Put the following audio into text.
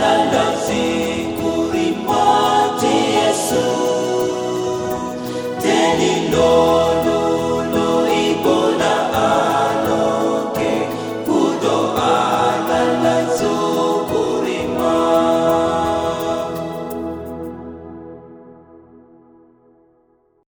dalam siku rimati